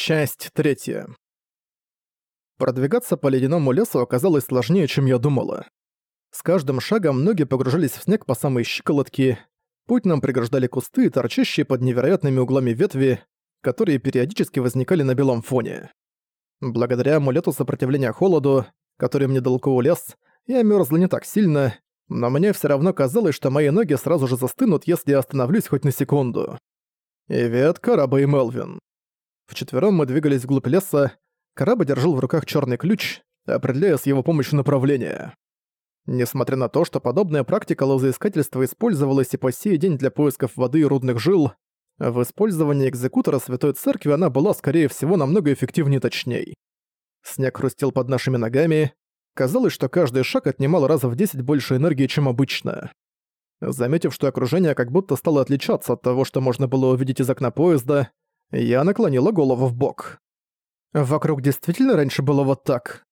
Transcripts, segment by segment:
Часть третья. Продвигаться по ледяному лесу оказалось сложнее, чем я думала. С каждым шагом ноги погружались в снег по самой щиколотке, путь нам преграждали кусты, торчащие под невероятными углами ветви, которые периодически возникали на белом фоне. Благодаря амулету сопротивления холоду, который мне дал Коулес, я мёрзла не так сильно, но мне всё равно казалось, что мои ноги сразу же застынут, если я остановлюсь хоть на секунду. Ивет, Караба и Мелвин. Вчетвером мы двигались вглубь леса, Караба держал в руках черный ключ, определяя с его помощью направление. Несмотря на то, что подобная практика лозоискательства использовалась и по сей день для поисков воды и рудных жил, в использовании экзекутора Святой Церкви она была, скорее всего, намного эффективнее и точней. Снег хрустел под нашими ногами, казалось, что каждый шаг отнимал раза в 10 больше энергии, чем обычно. Заметив, что окружение как будто стало отличаться от того, что можно было увидеть из окна поезда, я наклонила голову в бок. Вокруг действительно раньше было вот так.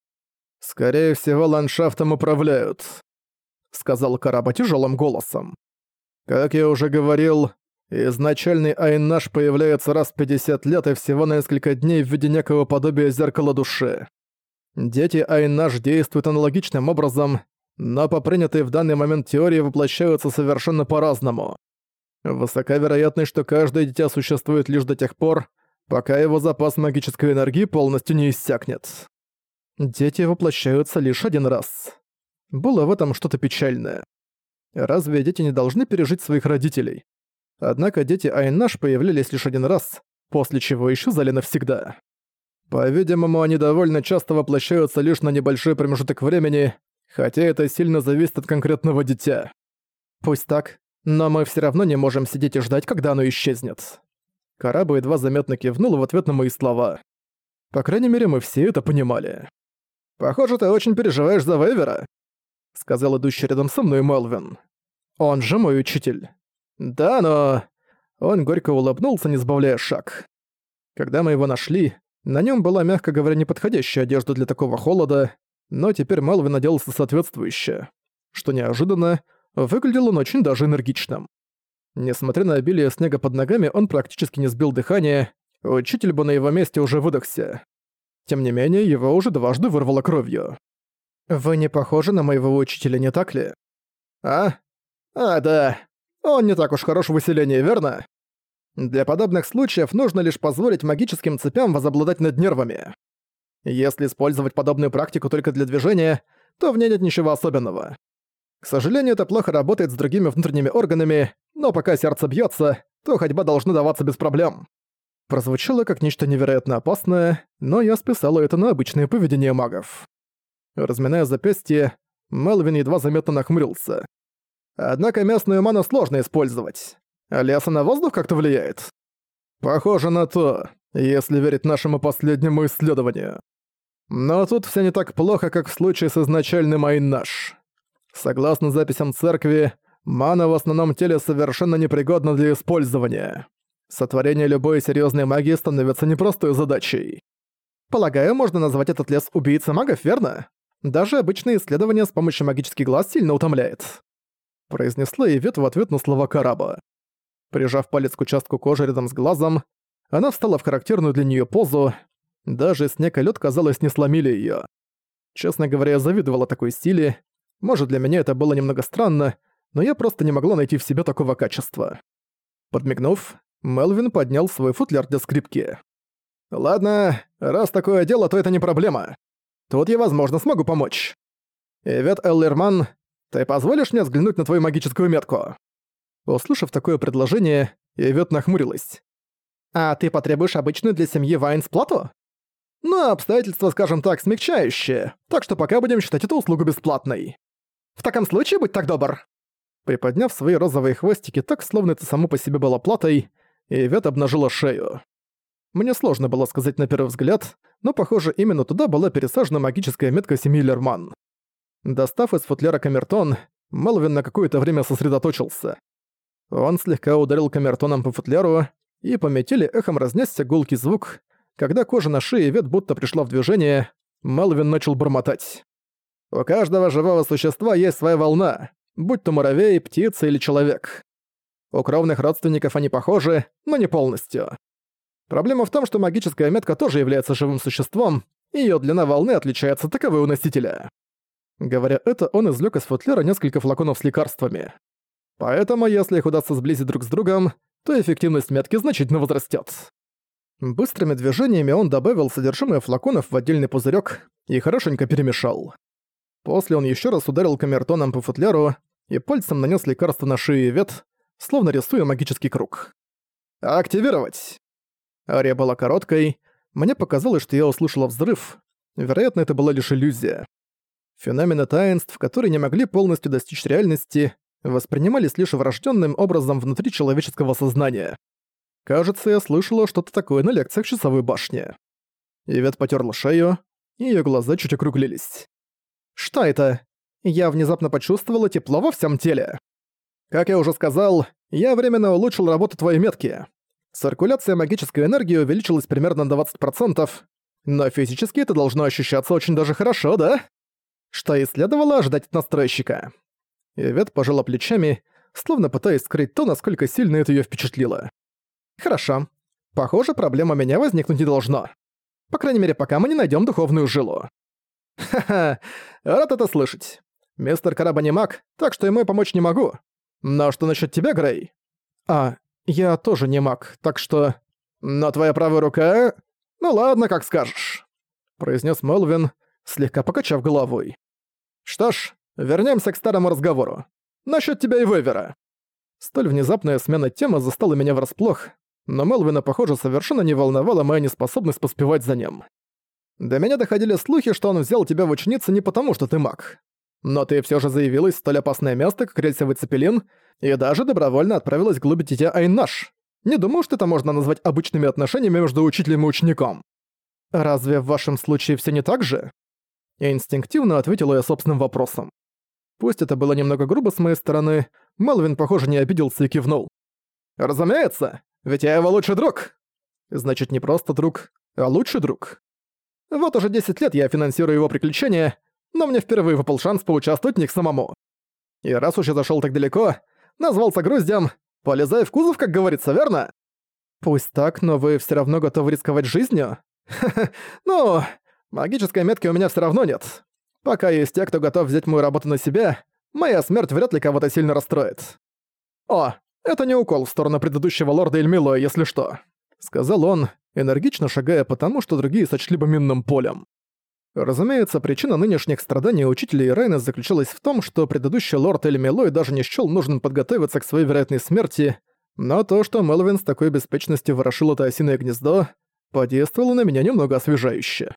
Скорее всего, ландшафтом управляют, сказал Караба тяжелым голосом. Как я уже говорил, изначальный Айнаш появляется раз в 50 лет и всего на несколько дней в виде некого подобия зеркала души. Дети Айнаш действуют аналогичным образом, но по принятой в данный момент теории воплощаются совершенно по-разному. Высока вероятность, что каждое дитя существует лишь до тех пор, пока его запас магической энергии полностью не иссякнет. Дети воплощаются лишь один раз. Было в этом что-то печальное. Разве дети не должны пережить своих родителей? Однако дети Айнаш появлялись лишь один раз, после чего исчезали навсегда. По-видимому, они довольно часто воплощаются лишь на небольшой промежуток времени, хотя это сильно зависит от конкретного дитя. Пусть так, но мы все равно не можем сидеть и ждать, когда оно исчезнет. Караба едва заметно кивнул в ответ на мои слова. По крайней мере, мы все это понимали. «Похоже, ты очень переживаешь за Вейвера», — сказал идущий рядом со мной Мелвин. «Он же мой учитель». «Да, но...» Он горько улыбнулся, не сбавляя шаг. Когда мы его нашли, на нем была, мягко говоря, неподходящая одежда для такого холода, но теперь Мелвин оделся соответствующе. Что неожиданно, Выглядел он очень даже энергичным. Несмотря на обилие снега под ногами, он практически не сбил дыхание, учитель бы на его месте уже выдохся. Тем не менее, его уже дважды вырвало кровью. «Вы не похожи на моего учителя, не так ли?» «А? А, да. Он не так уж хорош в выселении, верно? Для подобных случаев нужно лишь позволить магическим цепям возобладать над нервами. Если использовать подобную практику только для движения, то в ней нет ничего особенного. К сожалению, это плохо работает с другими внутренними органами, но пока сердце бьется, то ходьба должна даваться без проблем. Прозвучало как нечто невероятно опасное, но я списала это на обычное поведение магов. Разминая запястье, Мелвин едва заметно нахмурился. Однако местную ману сложно использовать. А леса на воздух как-то влияет? Похоже на то, если верить нашему последнему исследованию. Но тут все не так плохо, как в случае с изначальным Айнаш. Согласно записям церкви, мана в основном теле совершенно непригодна для использования. Сотворение любой серьезной магии становится непростой задачей. Полагаю, можно назвать этот лес убийцей магов, верно? Даже обычные исследования с помощью магических глаз сильно утомляет. Произнесла Ивет в ответ на слова Караба. Прижав палец к участку кожи рядом с глазом, она встала в характерную для нее позу. Даже снег и лед, казалось, не сломили ее. Честно говоря, я завидовала такой силе, может, для меня это было немного странно, но я просто не могла найти в себе такого качества. Подмигнув, Мелвин поднял свой футляр для скрипки. «Ладно, раз такое дело, то это не проблема. Тут я, возможно, смогу помочь. Ивет Эллерман, ты позволишь мне взглянуть на твою магическую метку?» Услышав такое предложение, Ивет нахмурилась. «А ты потребуешь обычную для семьи Вайнс плату?» «Ну, обстоятельства, скажем так, смягчающие, так что пока будем считать эту услугу бесплатной». В таком случае будь так добр». Приподняв свои розовые хвостики так, словно это само по себе было платой, Ивет обнажила шею. Мне сложно было сказать на первый взгляд, но, похоже, именно туда была пересажена магическая метка семьи Лерман. Достав из футляра камертон, Мелвин на какое-то время сосредоточился. Он слегка ударил камертоном по футляру, и по метели эхом разнесся гулкий звук. Когда кожа на шее Вет будто пришла в движение, Мелвин начал бормотать. У каждого живого существа есть своя волна, будь то муравей, птица или человек. У кровных родственников они похожи, но не полностью. Проблема в том, что магическая метка тоже является живым существом, и её длина волны отличается таковой у носителя. Говоря это, он извлёк из футляра несколько флаконов с лекарствами. Поэтому, если их удастся сблизить друг с другом, то эффективность метки значительно возрастёт. Быстрыми движениями он добавил содержимое флаконов в отдельный пузырёк и хорошенько перемешал. После он ещё раз ударил камертоном по футляру и пальцем нанёс лекарство на шею Вет, словно рисуя магический круг. «Активировать!» Ария была короткой. Мне показалось, что я услышала взрыв. Вероятно, это была лишь иллюзия. Феномены таинств, которые не могли полностью достичь реальности, воспринимались лишь врожденным образом внутри человеческого сознания. Кажется, я слышала что-то такое на лекциях часовой башни. Ивет потерла шею, и ее глаза чуть округлились. «Что это? Я внезапно почувствовала тепло во всем теле. Как я уже сказал, я временно улучшил работу твоей метки. Циркуляция магической энергии увеличилась примерно на 20%, но физически это должно ощущаться очень даже хорошо, да? Что и следовало ожидать от настройщика. Ивет пожала плечами, словно пытаясь скрыть то, насколько сильно это её впечатлило. «Хорошо. Похоже, проблема меня возникнуть не должно. По крайней мере, пока мы не найдём духовную жилу». «Ха-ха, рад это слышать. Мистер Караба не маг, так что ему я помочь не могу. Но что насчёт тебя, Грей?» «А, я тоже не маг, так что... Но твоя правая рука... Ну ладно, как скажешь», — произнес Мелвин, слегка покачав головой. «Что ж, вернемся к старому разговору. Насчет тебя и Вевера». Столь внезапная смена темы застала меня врасплох, но Мелвина, похоже, совершенно не волновала моя неспособность поспевать за ним. До меня доходили слухи, что он взял тебя в ученицы не потому, что ты маг. Но ты все же заявилась в столь опасное место, как рельсовый цепелин, и даже добровольно отправилась глубь дитя Айнаш. Не думаю, что это можно назвать обычными отношениями между учителем и учеником. Разве в вашем случае все не так же? Инстинктивно ответила я собственным вопросом. Пусть это было немного грубо с моей стороны, Мелвин, похоже, не обиделся и кивнул. «Разумеется, ведь я его лучший друг!» Значит, не просто друг, а лучший друг. Вот уже 10 лет я финансирую его приключения, но мне впервые выпал шанс поучаствовать в них самому. И раз уж я зашёл так далеко, назвался груздем, полезай в кузов, как говорится, верно? Пусть так, но вы всё равно готовы рисковать жизнью? Ну, магической метки у меня всё равно нет. Пока есть те, кто готов взять мою работу на себя, моя смерть вряд ли кого-то сильно расстроит. О, это не укол в сторону предыдущего лорда Эльмилоя, если что, сказал он, энергично шагая по тому, что другие сочли бы минным полем. Разумеется, причина нынешних страданий учителя Ирайна заключалась в том, что предыдущий лорд Эльмилой даже не счёл нужным подготовиться к своей вероятной смерти, но то, что Мелвин с такой беспечностью ворошил это осиное гнездо, подействовало на меня немного освежающе.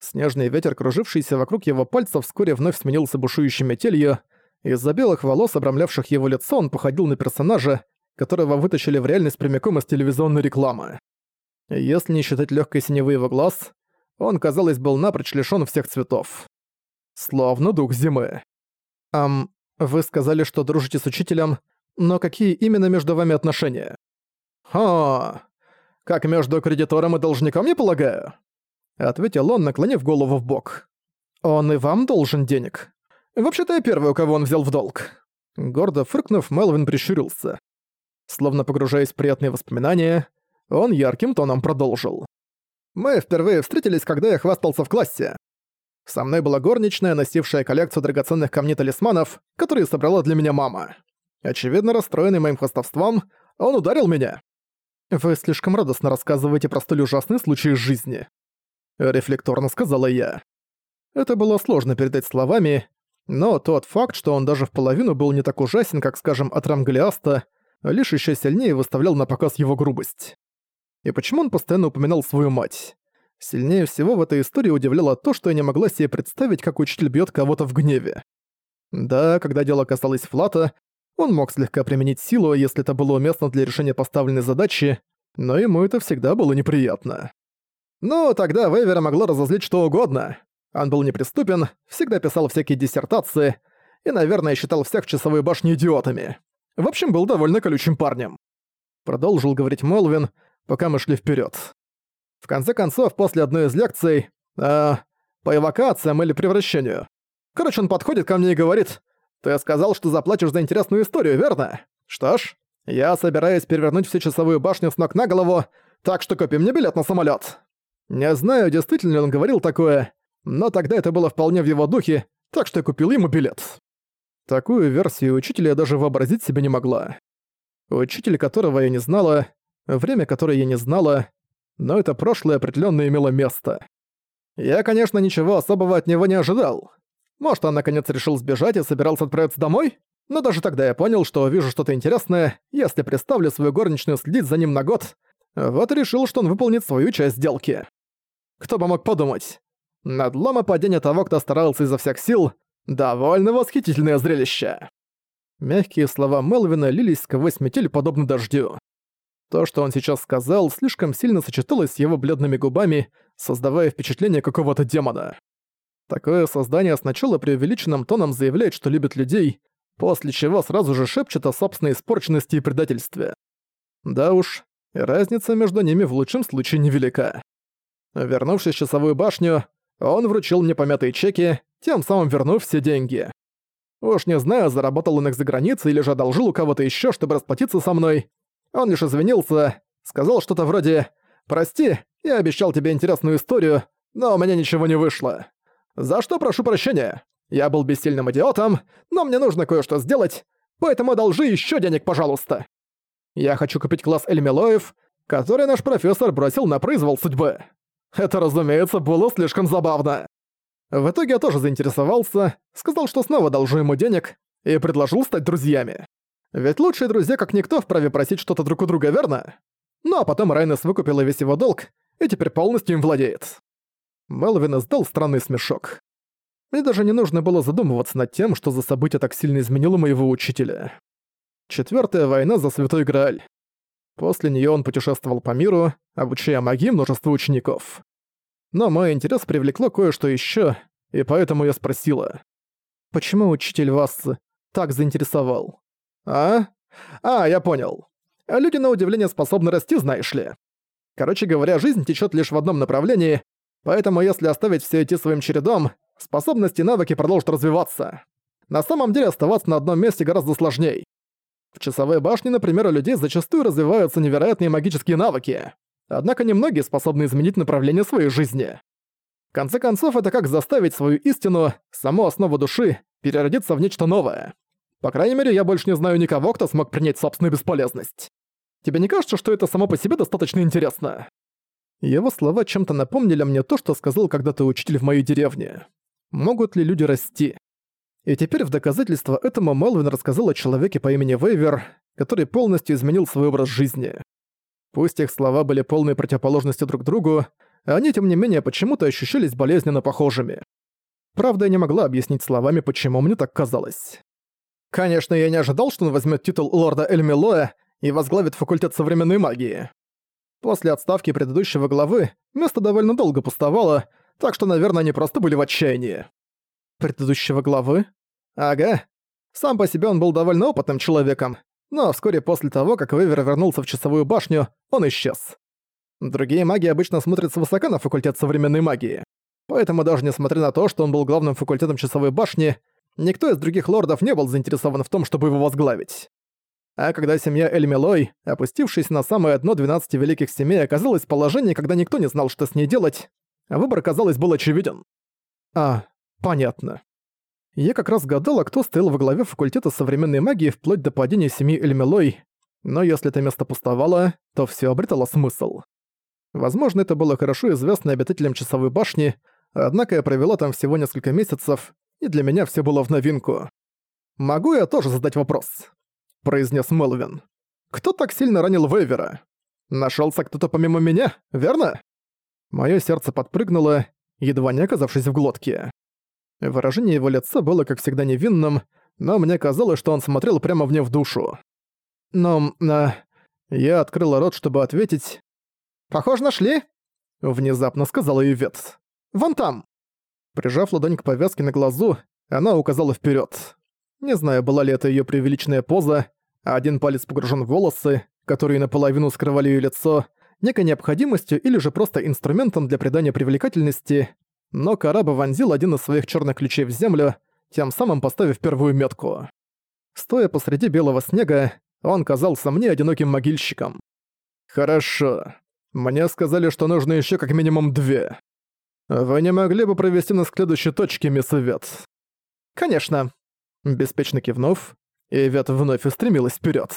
Снежный ветер, кружившийся вокруг его пальцев, вскоре вновь сменился бушующей метелью. Из-за белых волос, обрамлявших его лицо, он походил на персонажа, которого вытащили в реальность прямиком из телевизионной рекламы. Если не считать легкой синевы его глаз, он, казалось, был напрочь лишён всех цветов. Словно дух зимы. «Ам, вы сказали, что дружите с учителем, но какие именно между вами отношения?» «Ха, как между кредитором и должником, я полагаю?» Ответил он, наклонив голову в бок. «Он и вам должен денег. Вообще-то я первый, у кого он взял в долг». Гордо фыркнув, Мелвин прищурился. Словно погружаясь в приятные воспоминания, он ярким тоном продолжил. Мы впервые встретились, когда я хвастался в классе. Со мной была горничная, носившая коллекцию драгоценных камней-талисманов, которые собрала для меня мама. Очевидно, расстроенный моим хвастовством, он ударил меня. «Вы слишком радостно рассказываете про столь ужасный случай из жизни», — рефлекторно сказала я. Это было сложно передать словами, но тот факт, что он даже в половину был не так ужасен, как, скажем, от Рамглиаста, лишь еще сильнее выставлял на показ его грубость. И почему он постоянно упоминал свою мать? Сильнее всего в этой истории удивляло то, что я не могла себе представить, как учитель бьет кого-то в гневе. Да, когда дело касалось Флата, он мог слегка применить силу, если это было уместно для решения поставленной задачи, но ему это всегда было неприятно. Ну, тогда Вейвера могло разозлить что угодно. Он был неприступен, всегда писал всякие диссертации и, наверное, считал всех в часовой башне идиотами. В общем, был довольно колючим парнем. Продолжил говорить Мелвин, пока мы шли вперед. В конце концов, после одной из лекций, э, по эвакуациям или превращению. Короче, он подходит ко мне и говорит, «Ты сказал, что заплатишь за интересную историю, верно? Что ж, я собираюсь перевернуть всю часовую башню с ног на голову, Так что купи мне билет на самолет. Не знаю, действительно ли он говорил такое, но тогда это было вполне в его духе, так что я купил ему билет. Такую версию учителя я даже вообразить себе не могла. Учитель, которого я не знала, время которое я не знала, но это прошлое определенно имело место. Я, конечно, ничего особого от него не ожидал. Может, он наконец решил сбежать и собирался отправиться домой? Но даже тогда я понял, что увижу что-то интересное, если представлю свою горничную следить за ним на год. Вот решил, что он выполнит свою часть сделки. Кто бы мог подумать? Надлом и падение того, кто старался изо всех сил, довольно восхитительное зрелище. Мягкие слова Мелвина лились сквозь метель подобно дождю. То, что он сейчас сказал, слишком сильно сочеталось с его бледными губами, создавая впечатление какого-то демона. Такое создание сначала преувеличенным тоном заявляет, что любит людей, после чего сразу же шепчет о собственной испорченности и предательстве. Да уж, разница между ними в лучшем случае невелика. Вернувшись в часовую башню, он вручил мне помятые чеки, тем самым вернув все деньги. Уж не знаю, заработал он их за границей или же одолжил у кого-то еще, чтобы расплатиться со мной. Он лишь извинился, сказал что-то вроде «Прости, я обещал тебе интересную историю, но у меня ничего не вышло. За что прошу прощения? Я был бессильным идиотом, но мне нужно кое-что сделать, поэтому одолжи еще денег, пожалуйста. Я хочу купить класс Эльмилоев, который наш профессор бросил на произвол судьбы. Это, разумеется, было слишком забавно. В итоге я тоже заинтересовался, сказал, что снова должу ему денег, и предложил стать друзьями. Ведь лучшие друзья как никто вправе просить что-то друг у друга, верно? Ну а потом Райнес выкупила весь его долг, и теперь полностью им владеет. Мелвин издал странный смешок. Мне даже не нужно было задумываться над тем, что за событие так сильно изменило моего учителя. Четвертая война за Святой Грааль. После нее он путешествовал по миру, обучая магии множество учеников. Но мой интерес привлекло кое-что еще, и поэтому я спросила. «Почему учитель вас так заинтересовал?» «А? А, я понял. Люди на удивление способны расти, знаешь ли. Короче говоря, жизнь течет лишь в одном направлении, поэтому если оставить все идти своим чередом, способности и навыки продолжат развиваться. На самом деле оставаться на одном месте гораздо сложнее. В часовой башне, например, у людей зачастую развиваются невероятные магические навыки. Однако немногие способны изменить направление своей жизни. В конце концов, это как заставить свою истину, саму основу души, переродиться в нечто новое. По крайней мере, я больше не знаю никого, кто смог принять собственную бесполезность. Тебе не кажется, что это само по себе достаточно интересно?» Его слова чем-то напомнили мне то, что сказал когда-то учитель в моей деревне. Могут ли люди расти? И теперь в доказательство этому Мелвин рассказал о человеке по имени Вейвер, который полностью изменил свой образ жизни. Пусть их слова были полной противоположностью друг другу, они, тем не менее, почему-то ощущались болезненно похожими. Правда, я не могла объяснить словами, почему мне так казалось. Конечно, я не ожидал, что он возьмет титул лорда Эльмилоя и возглавит факультет современной магии. После отставки предыдущего главы место довольно долго пустовало, так что, наверное, они просто были в отчаянии предыдущего главы? Ага. Сам по себе он был довольно опытным человеком, но вскоре после того, как Вейвер вернулся в часовую башню, он исчез. Другие маги обычно смотрят свысока на факультет современной магии. Поэтому даже несмотря на то, что он был главным факультетом часовой башни, никто из других лордов не был заинтересован в том, чтобы его возглавить. А когда семья Эльмилой, опустившись на самое дно 12 великих семей, оказалась в положении, когда никто не знал, что с ней делать, выбор, казалось, был очевиден. А, Понятно. Я как раз гадала, кто стоял во главе факультета современной магии вплоть до падения семьи Эльмелой, но если это место пустовало, то все обретало смысл. Возможно, это было хорошо известно обитателям часовой башни, однако я провела там всего несколько месяцев, и для меня все было в новинку. «Могу я тоже задать вопрос?» – произнес Мелвин. «Кто так сильно ранил Вейвера? Нашелся кто-то помимо меня, верно?» Моё сердце подпрыгнуло, едва не оказавшись в глотке. Выражение его лица было, как всегда, невинным, но мне казалось, что он смотрел прямо мне в душу. Но... А... Я открыла рот, чтобы ответить. «Похоже, нашли?» — внезапно сказала Ивет. «Вон там!» Прижав ладонь к повязке на глазу, она указала вперед. Не знаю, была ли это ее преувеличенная поза, а один палец погружен в волосы, которые наполовину скрывали ее лицо, некой необходимостью или же просто инструментом для придания привлекательности, но Караба вонзил один из своих черных ключей в землю, тем самым поставив первую метку. Стоя посреди белого снега, он казался мне одиноким могильщиком. «Хорошо. Мне сказали, что нужно еще как минимум две. Вы не могли бы провести нас к следующей точке, мисс Ивет?» «Конечно», — беспечно кивнув, Ивет вновь устремилась вперед.